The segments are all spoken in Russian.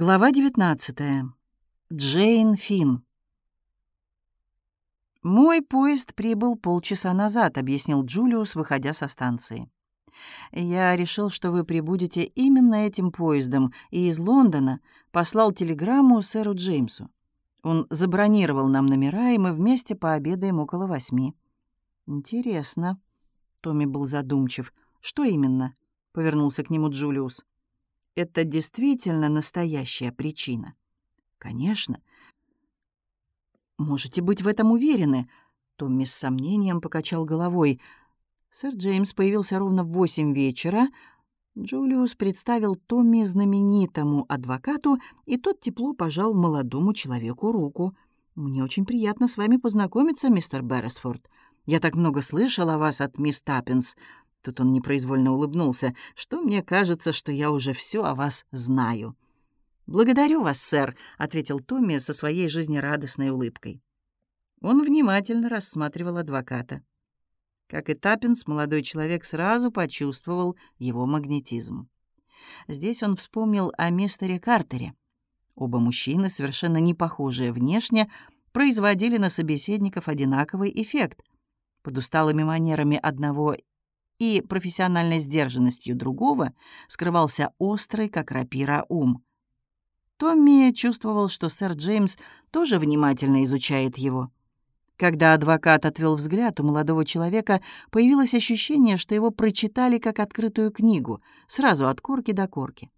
Глава 19. Джейн Финн. «Мой поезд прибыл полчаса назад», — объяснил Джулиус, выходя со станции. «Я решил, что вы прибудете именно этим поездом, и из Лондона послал телеграмму сэру Джеймсу. Он забронировал нам номера, и мы вместе пообедаем около восьми». «Интересно». Томми был задумчив. «Что именно?» — повернулся к нему Джулиус это действительно настоящая причина? Конечно. Можете быть в этом уверены. Томми с сомнением покачал головой. Сэр Джеймс появился ровно в восемь вечера. Джулиус представил Томми знаменитому адвокату, и тот тепло пожал молодому человеку руку. «Мне очень приятно с вами познакомиться, мистер Берресфорд. Я так много слышал о вас от мисс Таппинс. Тут он непроизвольно улыбнулся. «Что мне кажется, что я уже все о вас знаю». «Благодарю вас, сэр», — ответил Томми со своей жизнерадостной улыбкой. Он внимательно рассматривал адвоката. Как и Таппинс, молодой человек сразу почувствовал его магнетизм. Здесь он вспомнил о мистере Картере. Оба мужчины, совершенно не похожие внешне, производили на собеседников одинаковый эффект. Под усталыми манерами одного и профессиональной сдержанностью другого скрывался острый, как рапира, ум. Томми чувствовал, что сэр Джеймс тоже внимательно изучает его. Когда адвокат отвел взгляд, у молодого человека появилось ощущение, что его прочитали как открытую книгу, сразу от корки до корки.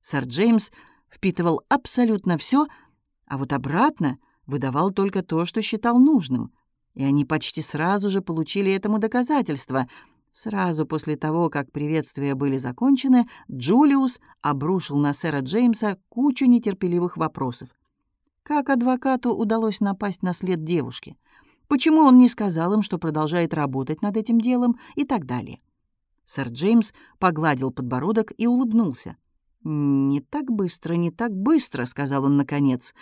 Сэр Джеймс впитывал абсолютно все, а вот обратно выдавал только то, что считал нужным. И они почти сразу же получили этому доказательство — Сразу после того, как приветствия были закончены, Джулиус обрушил на сэра Джеймса кучу нетерпеливых вопросов. Как адвокату удалось напасть на след девушки? Почему он не сказал им, что продолжает работать над этим делом и так далее? Сэр Джеймс погладил подбородок и улыбнулся. «Не так быстро, не так быстро», — сказал он наконец.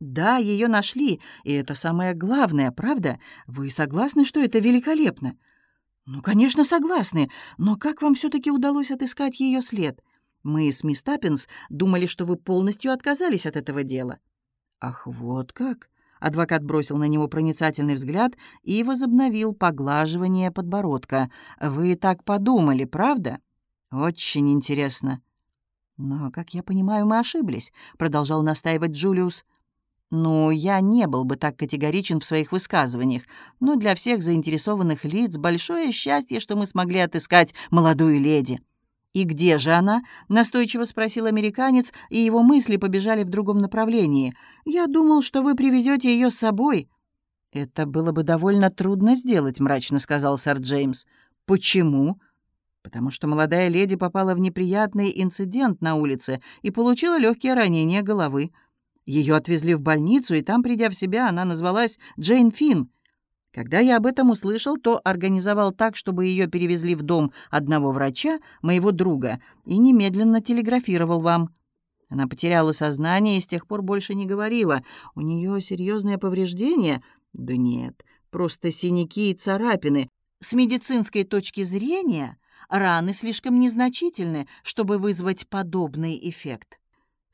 «Да, ее нашли, и это самое главное, правда? Вы согласны, что это великолепно?» «Ну, конечно, согласны, но как вам все таки удалось отыскать ее след? Мы с мисс Таппинс думали, что вы полностью отказались от этого дела». «Ах, вот как!» Адвокат бросил на него проницательный взгляд и возобновил поглаживание подбородка. «Вы так подумали, правда?» «Очень интересно». «Но, как я понимаю, мы ошиблись», — продолжал настаивать Джулиус. Ну, я не был бы так категоричен в своих высказываниях, но для всех заинтересованных лиц большое счастье, что мы смогли отыскать молодую леди. «И где же она?» — настойчиво спросил американец, и его мысли побежали в другом направлении. «Я думал, что вы привезете ее с собой». «Это было бы довольно трудно сделать», — мрачно сказал сэр Джеймс. «Почему?» «Потому что молодая леди попала в неприятный инцидент на улице и получила легкие ранения головы. Ее отвезли в больницу, и там, придя в себя, она назвалась Джейн Финн. Когда я об этом услышал, то организовал так, чтобы ее перевезли в дом одного врача, моего друга, и немедленно телеграфировал вам. Она потеряла сознание и с тех пор больше не говорила. У нее серьезное повреждение? Да нет, просто синяки и царапины. С медицинской точки зрения раны слишком незначительны, чтобы вызвать подобный эффект.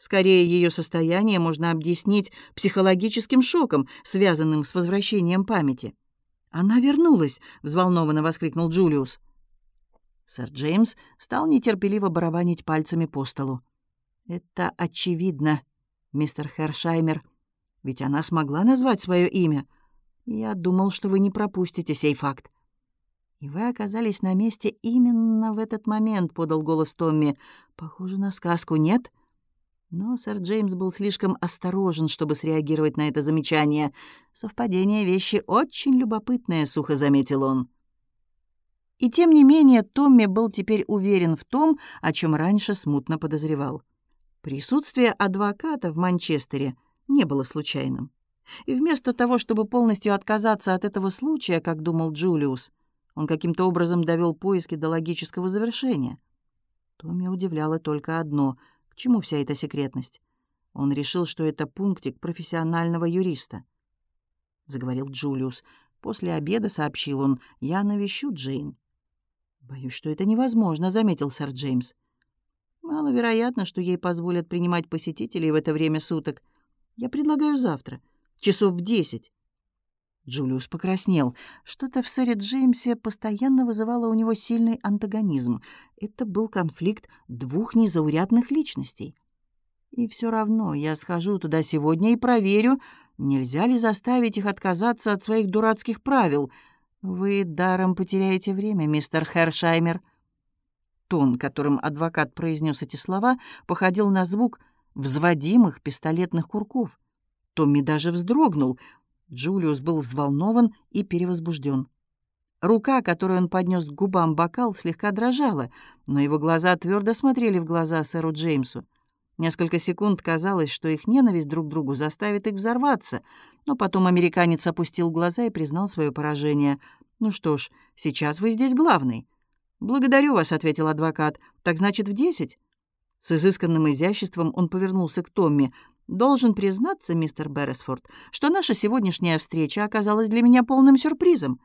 Скорее, ее состояние можно объяснить психологическим шоком, связанным с возвращением памяти. «Она вернулась!» — взволнованно воскликнул Джулиус. Сэр Джеймс стал нетерпеливо барабанить пальцами по столу. «Это очевидно, мистер Хершаймер. Ведь она смогла назвать свое имя. Я думал, что вы не пропустите сей факт». «И вы оказались на месте именно в этот момент», — подал голос Томми. «Похоже на сказку, нет?» Но сэр Джеймс был слишком осторожен, чтобы среагировать на это замечание. «Совпадение вещи очень любопытное», — сухо заметил он. И тем не менее Томми был теперь уверен в том, о чем раньше смутно подозревал. Присутствие адвоката в Манчестере не было случайным. И вместо того, чтобы полностью отказаться от этого случая, как думал Джулиус, он каким-то образом довел поиски до логического завершения. Томми удивляло только одно — к чему вся эта секретность? Он решил, что это пунктик профессионального юриста. Заговорил Джулиус. После обеда, сообщил он, я навещу Джейн. «Боюсь, что это невозможно», — заметил сэр Джеймс. Маловероятно, что ей позволят принимать посетителей в это время суток. Я предлагаю завтра, часов в десять. Джулиус покраснел. Что-то в сэре Джеймсе постоянно вызывало у него сильный антагонизм. Это был конфликт двух незаурядных личностей. И все равно я схожу туда сегодня и проверю, нельзя ли заставить их отказаться от своих дурацких правил. Вы даром потеряете время, мистер Хершаймер. Тон, которым адвокат произнес эти слова, походил на звук взводимых пистолетных курков. Томми даже вздрогнул. Джулиус был взволнован и перевозбужден. Рука, которую он поднес к губам бокал, слегка дрожала, но его глаза твердо смотрели в глаза сэру Джеймсу. Несколько секунд казалось, что их ненависть друг к другу заставит их взорваться, но потом американец опустил глаза и признал свое поражение. «Ну что ж, сейчас вы здесь главный. «Благодарю вас», — ответил адвокат. «Так значит, в десять?» С изысканным изяществом он повернулся к Томми. «Должен признаться, мистер Берресфорд, что наша сегодняшняя встреча оказалась для меня полным сюрпризом.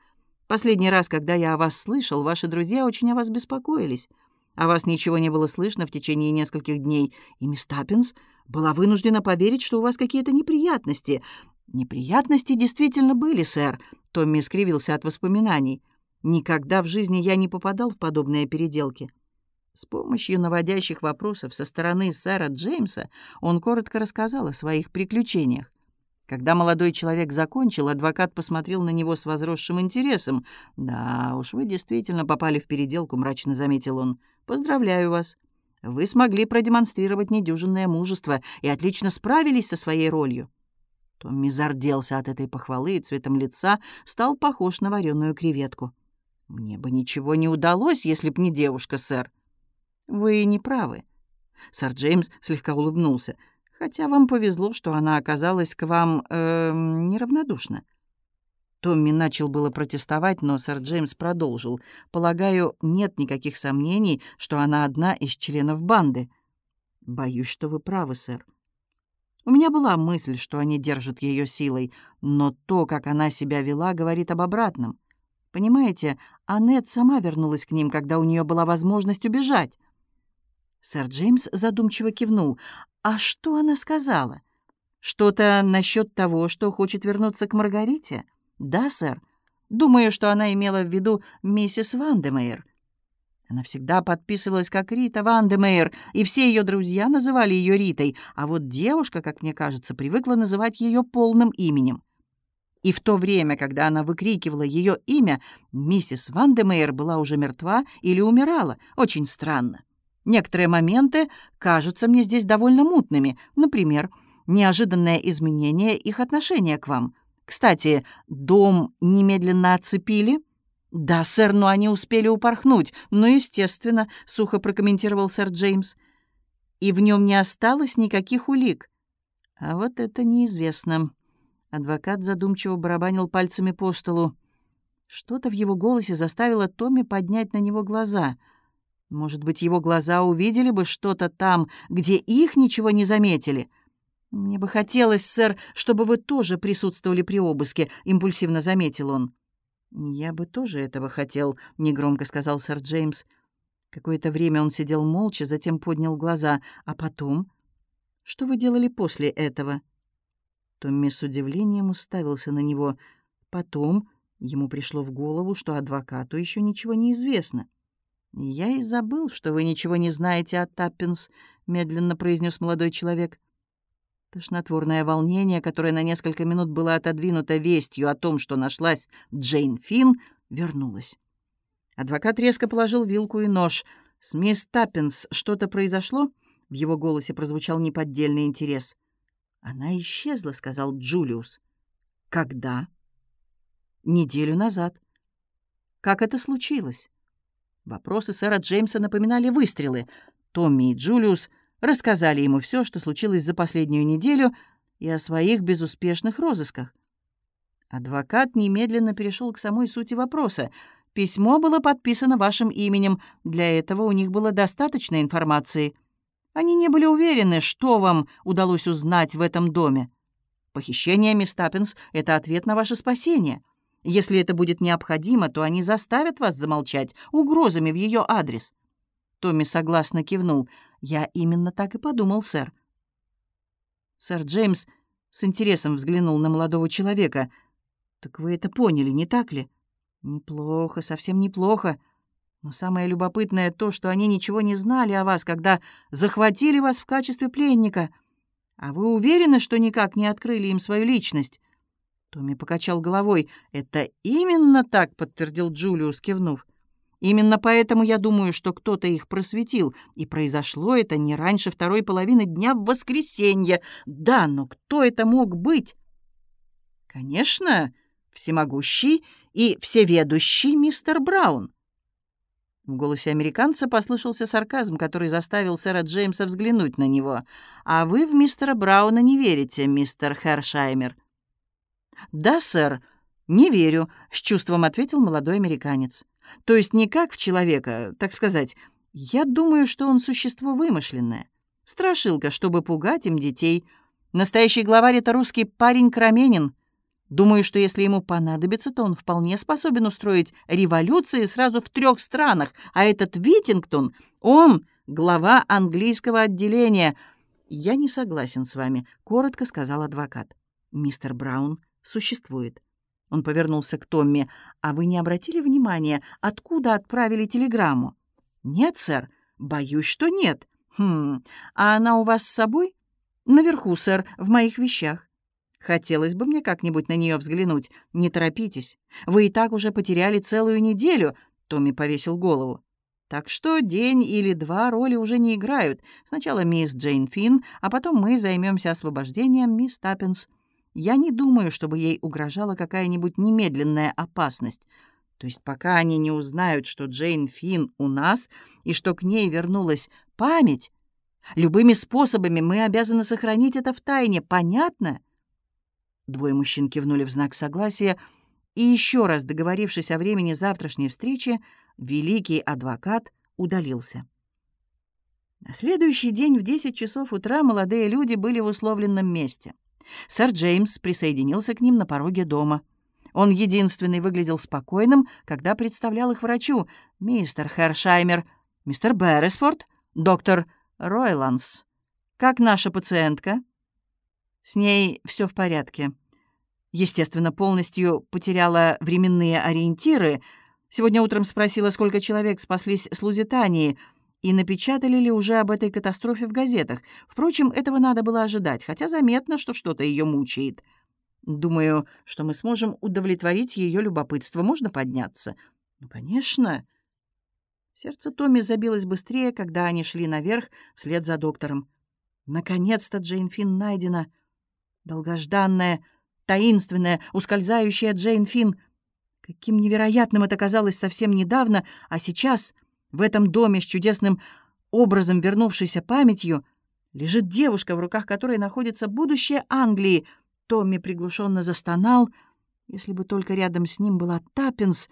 Последний раз, когда я о вас слышал, ваши друзья очень о вас беспокоились. О вас ничего не было слышно в течение нескольких дней, и мисс Таппинс была вынуждена поверить, что у вас какие-то неприятности. Неприятности действительно были, сэр», — Томми скривился от воспоминаний. Никогда в жизни я не попадал в подобные переделки. С помощью наводящих вопросов со стороны сэра Джеймса он коротко рассказал о своих приключениях. Когда молодой человек закончил, адвокат посмотрел на него с возросшим интересом. «Да уж, вы действительно попали в переделку», — мрачно заметил он. «Поздравляю вас. Вы смогли продемонстрировать недюжинное мужество и отлично справились со своей ролью». Томми зарделся от этой похвалы и цветом лица стал похож на вареную креветку. «Мне бы ничего не удалось, если б не девушка, сэр». «Вы не правы». Сэр Джеймс слегка улыбнулся. «Хотя вам повезло, что она оказалась к вам э, неравнодушна». Томми начал было протестовать, но сэр Джеймс продолжил. «Полагаю, нет никаких сомнений, что она одна из членов банды». «Боюсь, что вы правы, сэр». У меня была мысль, что они держат ее силой, но то, как она себя вела, говорит об обратном. Понимаете, Аннет сама вернулась к ним, когда у нее была возможность убежать. Сэр Джеймс задумчиво кивнул. «А что она сказала? Что-то насчет того, что хочет вернуться к Маргарите?» «Да, сэр. Думаю, что она имела в виду миссис Вандемейр». Она всегда подписывалась как Рита Вандемейр, и все ее друзья называли ее Ритой, а вот девушка, как мне кажется, привыкла называть ее полным именем. И в то время, когда она выкрикивала ее имя, миссис Вандемейр была уже мертва или умирала. Очень странно. Некоторые моменты кажутся мне здесь довольно мутными. Например, неожиданное изменение их отношения к вам. Кстати, дом немедленно оцепили? «Да, сэр, но они успели упорхнуть. Ну, естественно», — сухо прокомментировал сэр Джеймс. «И в нем не осталось никаких улик». «А вот это неизвестно. Адвокат задумчиво барабанил пальцами по столу. Что-то в его голосе заставило Томми поднять на него глаза. Может быть, его глаза увидели бы что-то там, где их ничего не заметили. «Мне бы хотелось, сэр, чтобы вы тоже присутствовали при обыске», — импульсивно заметил он. «Я бы тоже этого хотел», — негромко сказал сэр Джеймс. Какое-то время он сидел молча, затем поднял глаза. «А потом? Что вы делали после этого?» Томми с удивлением уставился на него. Потом ему пришло в голову, что адвокату еще ничего не известно. «Я и забыл, что вы ничего не знаете о Таппинс», — медленно произнес молодой человек. Тошнотворное волнение, которое на несколько минут было отодвинуто вестью о том, что нашлась Джейн Финн, вернулось. Адвокат резко положил вилку и нож. «С мисс Таппинс что-то произошло?» В его голосе прозвучал неподдельный интерес. «Она исчезла», — сказал Джулиус. «Когда?» «Неделю назад». «Как это случилось?» Вопросы сэра Джеймса напоминали выстрелы. Томми и Джулиус рассказали ему все, что случилось за последнюю неделю, и о своих безуспешных розысках. Адвокат немедленно перешел к самой сути вопроса. «Письмо было подписано вашим именем. Для этого у них было достаточно информации». Они не были уверены, что вам удалось узнать в этом доме. Похищение мисс это ответ на ваше спасение. Если это будет необходимо, то они заставят вас замолчать угрозами в ее адрес». Томми согласно кивнул. Я именно так и подумал, сэр. Сэр Джеймс с интересом взглянул на молодого человека. «Так вы это поняли, не так ли?» «Неплохо, совсем неплохо. Но самое любопытное то, что они ничего не знали о вас, когда захватили вас в качестве пленника. А вы уверены, что никак не открыли им свою личность?» Томми покачал головой. «Это именно так», — подтвердил Джулиус, кивнув. «Именно поэтому я думаю, что кто-то их просветил, и произошло это не раньше второй половины дня в воскресенье. Да, но кто это мог быть?» «Конечно, всемогущий и всеведущий мистер Браун». В голосе американца послышался сарказм, который заставил сэра Джеймса взглянуть на него. «А вы в мистера Брауна не верите, мистер Хершаймер?» «Да, сэр, не верю», — с чувством ответил молодой американец. «То есть не как в человека, так сказать. Я думаю, что он существо вымышленное. Страшилка, чтобы пугать им детей. Настоящий главарь — это русский парень Краменин. Думаю, что если ему понадобится, то он вполне способен устроить революции сразу в трех странах, а этот Витингтон, он глава английского отделения». «Я не согласен с вами», — коротко сказал адвокат. «Мистер Браун существует. Он повернулся к Томми. «А вы не обратили внимания, откуда отправили телеграмму?» «Нет, сэр. Боюсь, что нет». «Хм, а она у вас с собой?» «Наверху, сэр, в моих вещах». «Хотелось бы мне как-нибудь на нее взглянуть. Не торопитесь. Вы и так уже потеряли целую неделю», — Томми повесил голову. «Так что день или два роли уже не играют. Сначала мисс Джейн Финн, а потом мы займемся освобождением мисс Таппинс. Я не думаю, чтобы ей угрожала какая-нибудь немедленная опасность. То есть пока они не узнают, что Джейн Финн у нас и что к ней вернулась память, любыми способами мы обязаны сохранить это в тайне, понятно?» Двое мужчин кивнули в знак согласия, и еще раз договорившись о времени завтрашней встречи, великий адвокат удалился. На следующий день в 10 часов утра молодые люди были в условленном месте — Сэр Джеймс присоединился к ним на пороге дома. Он единственный выглядел спокойным, когда представлял их врачу. «Мистер Хершаймер, мистер Берресфорд, доктор Ройланс. Как наша пациентка?» «С ней все в порядке. Естественно, полностью потеряла временные ориентиры. Сегодня утром спросила, сколько человек спаслись с Лузитании — и напечатали ли уже об этой катастрофе в газетах. Впрочем, этого надо было ожидать, хотя заметно, что что-то ее мучает. Думаю, что мы сможем удовлетворить ее любопытство. Можно подняться? Ну, конечно. Сердце Томми забилось быстрее, когда они шли наверх вслед за доктором. Наконец-то Джейн Финн найдена. Долгожданная, таинственная, ускользающая Джейн Финн. Каким невероятным это казалось совсем недавно, а сейчас — в этом доме с чудесным образом вернувшейся памятью лежит девушка, в руках которой находится будущее Англии. Томми приглушенно застонал. Если бы только рядом с ним была Таппинс,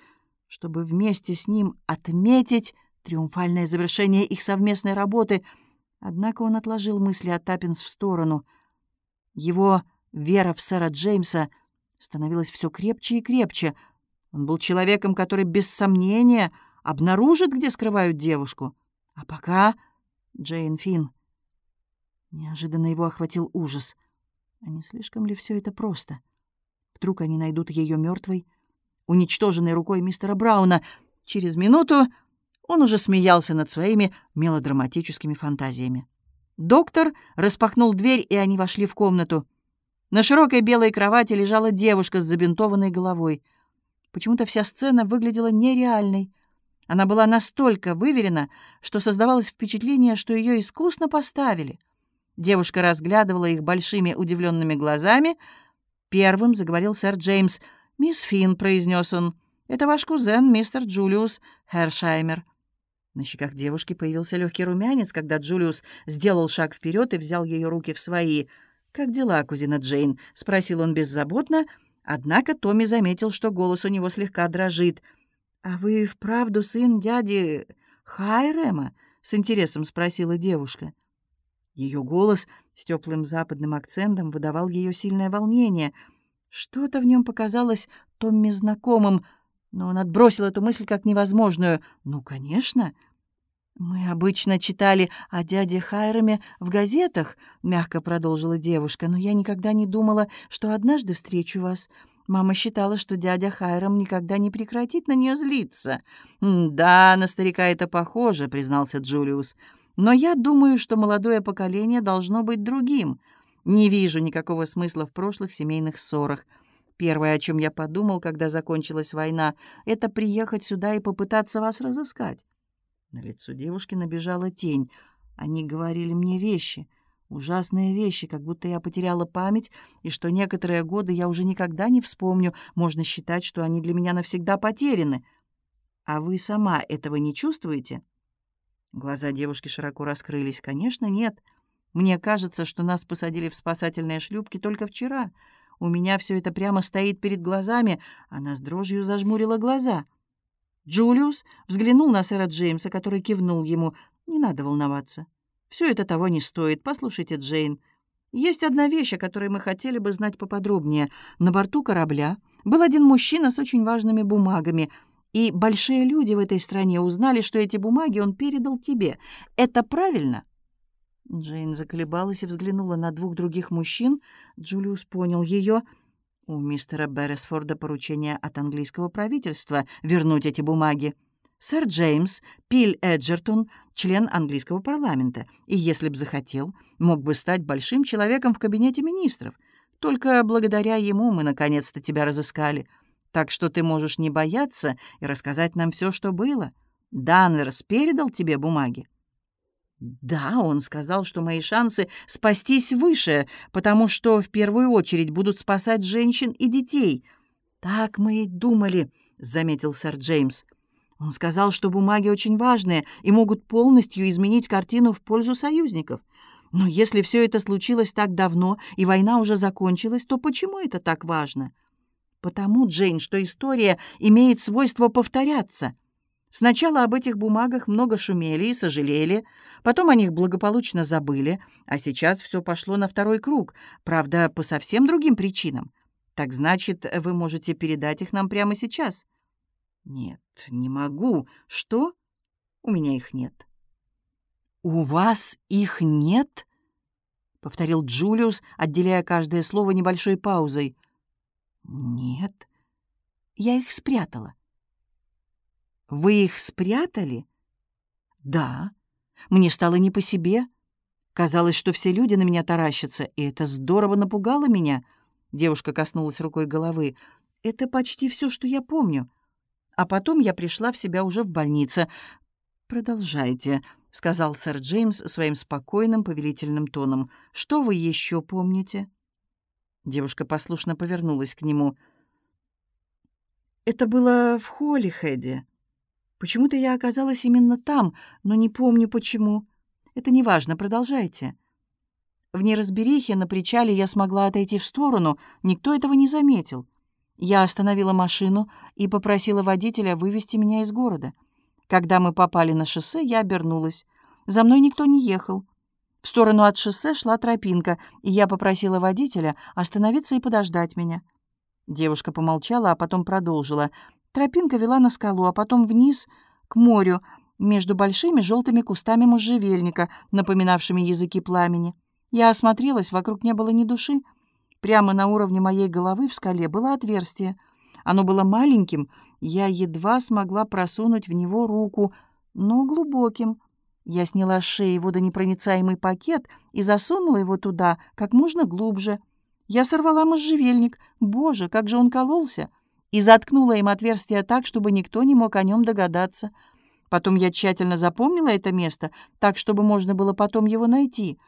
чтобы вместе с ним отметить триумфальное завершение их совместной работы. Однако он отложил мысли о Таппинс в сторону. Его вера в сэра Джеймса становилась все крепче и крепче. Он был человеком, который без сомнения — обнаружат, где скрывают девушку. А пока Джейн Финн. Неожиданно его охватил ужас. А не слишком ли все это просто? Вдруг они найдут ее мертвой, уничтоженной рукой мистера Брауна. Через минуту он уже смеялся над своими мелодраматическими фантазиями. Доктор распахнул дверь, и они вошли в комнату. На широкой белой кровати лежала девушка с забинтованной головой. Почему-то вся сцена выглядела нереальной — она была настолько выверена, что создавалось впечатление, что ее искусно поставили. Девушка разглядывала их большими удивленными глазами. Первым заговорил сэр Джеймс. «Мисс Финн», — произнес он, — «это ваш кузен, мистер Джулиус Хершаймер». На щеках девушки появился легкий румянец, когда Джулиус сделал шаг вперед и взял ее руки в свои. «Как дела, кузина Джейн?» — спросил он беззаботно, однако Томми заметил, что голос у него слегка дрожит — «А вы вправду сын дяди Хайрема?» — с интересом спросила девушка. Ее голос с теплым западным акцентом выдавал ее сильное волнение. Что-то в нем показалось Томми знакомым, но он отбросил эту мысль как невозможную. «Ну, конечно». «Мы обычно читали о дяде Хайраме в газетах», — мягко продолжила девушка, «но я никогда не думала, что однажды встречу вас. Мама считала, что дядя Хайрам никогда не прекратит на нее злиться». «Да, на старика это похоже», — признался Джулиус. «Но я думаю, что молодое поколение должно быть другим. Не вижу никакого смысла в прошлых семейных ссорах. Первое, о чем я подумал, когда закончилась война, это приехать сюда и попытаться вас разыскать». На лицо девушки набежала тень. Они говорили мне вещи, ужасные вещи, как будто я потеряла память, и что некоторые годы я уже никогда не вспомню. Можно считать, что они для меня навсегда потеряны. А вы сама этого не чувствуете? Глаза девушки широко раскрылись. Конечно, нет. Мне кажется, что нас посадили в спасательные шлюпки только вчера. У меня все это прямо стоит перед глазами. Она с дрожью зажмурила глаза — Джулиус взглянул на сэра Джеймса, который кивнул ему. «Не надо волноваться. Все это того не стоит. Послушайте, Джейн. Есть одна вещь, о которой мы хотели бы знать поподробнее. На борту корабля был один мужчина с очень важными бумагами, и большие люди в этой стране узнали, что эти бумаги он передал тебе. Это правильно?» Джейн заколебалась и взглянула на двух других мужчин. Джулиус понял ее — у мистера Берресфорда поручение от английского правительства вернуть эти бумаги. Сэр Джеймс Пиль Эджертон — член английского парламента, и, если б захотел, мог бы стать большим человеком в кабинете министров. Только благодаря ему мы наконец-то тебя разыскали. Так что ты можешь не бояться и рассказать нам все, что было. Данверс передал тебе бумаги. «Да, он сказал, что мои шансы спастись выше, потому что в первую очередь будут спасать женщин и детей». «Так мы и думали», — заметил сэр Джеймс. Он сказал, что бумаги очень важные и могут полностью изменить картину в пользу союзников. Но если все это случилось так давно и война уже закончилась, то почему это так важно? Потому, Джейн, что история имеет свойство повторяться — Сначала об этих бумагах много шумели и сожалели, потом о них благополучно забыли, а сейчас все пошло на второй круг, правда, по совсем другим причинам. Так значит, вы можете передать их нам прямо сейчас? Нет, не могу. Что? У меня их нет. У вас их нет? повторил Джулиус, отделяя каждое слово небольшой паузой. Нет. Я их спрятала. Вы их спрятали? Да. Мне стало не по себе. Казалось, что все люди на меня таращатся, и это здорово напугало меня. Девушка коснулась рукой головы. Это почти все, что я помню. А потом я пришла в себя уже в больнице. «Продолжайте», — сказал сэр Джеймс своим спокойным повелительным тоном. «Что вы еще помните?» Девушка послушно повернулась к нему. «Это было в Холлихеде. Почему-то я оказалась именно там, но не помню почему. Это неважно, продолжайте. В неразберихе на причале я смогла отойти в сторону, никто этого не заметил. Я остановила машину и попросила водителя вывести меня из города. Когда мы попали на шоссе, я обернулась. За мной никто не ехал. В сторону от шоссе шла тропинка, и я попросила водителя остановиться и подождать меня. Девушка помолчала, а потом продолжила. Тропинка вела на скалу, а потом вниз, к морю, между большими желтыми кустами можжевельника, напоминавшими языки пламени. Я осмотрелась, вокруг не было ни души. Прямо на уровне моей головы в скале было отверстие. Оно было маленьким, я едва смогла просунуть в него руку, но глубоким. Я сняла с шеи водонепроницаемый пакет и засунула его туда как можно глубже. Я сорвала можжевельник. Боже, как же он кололся! и заткнула им отверстие так, чтобы никто не мог о нем догадаться. Потом я тщательно запомнила это место, так, чтобы можно было потом его найти.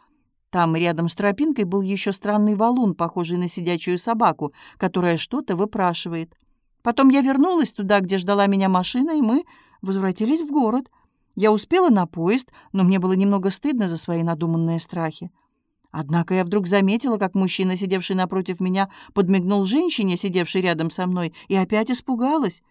Там рядом с тропинкой был еще странный валун, похожий на сидячую собаку, которая что-то выпрашивает. Потом я вернулась туда, где ждала меня машина, и мы возвратились в город. Я успела на поезд, но мне было немного стыдно за свои надуманные страхи. Однако я вдруг заметила, как мужчина, сидевший напротив меня, подмигнул женщине, сидевшей рядом со мной, и опять испугалась.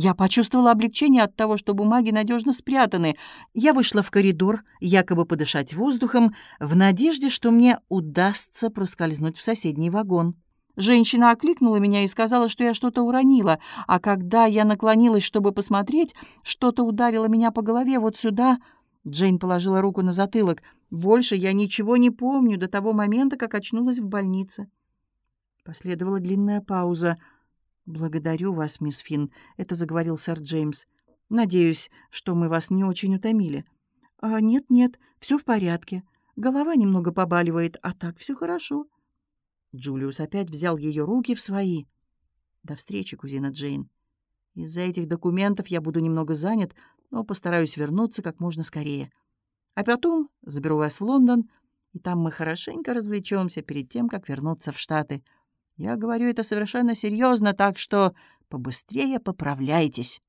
Я почувствовала облегчение от того, что бумаги надежно спрятаны. Я вышла в коридор, якобы подышать воздухом, в надежде, что мне удастся проскользнуть в соседний вагон. Женщина окликнула меня и сказала, что я что-то уронила, а когда я наклонилась, чтобы посмотреть, что-то ударило меня по голове вот сюда. Джейн положила руку на затылок. «Больше я ничего не помню до того момента, как очнулась в больнице». Последовала длинная пауза. «Благодарю вас, мисс Финн», — это заговорил сэр Джеймс. «Надеюсь, что мы вас не очень утомили». «А нет-нет, все в порядке. Голова немного побаливает, а так все хорошо». Джулиус опять взял ее руки в свои. «До встречи, кузина Джейн. Из-за этих документов я буду немного занят, но постараюсь вернуться как можно скорее. А потом заберу вас в Лондон, и там мы хорошенько развлечемся перед тем, как вернуться в Штаты. Я говорю это совершенно серьезно, так что побыстрее поправляйтесь».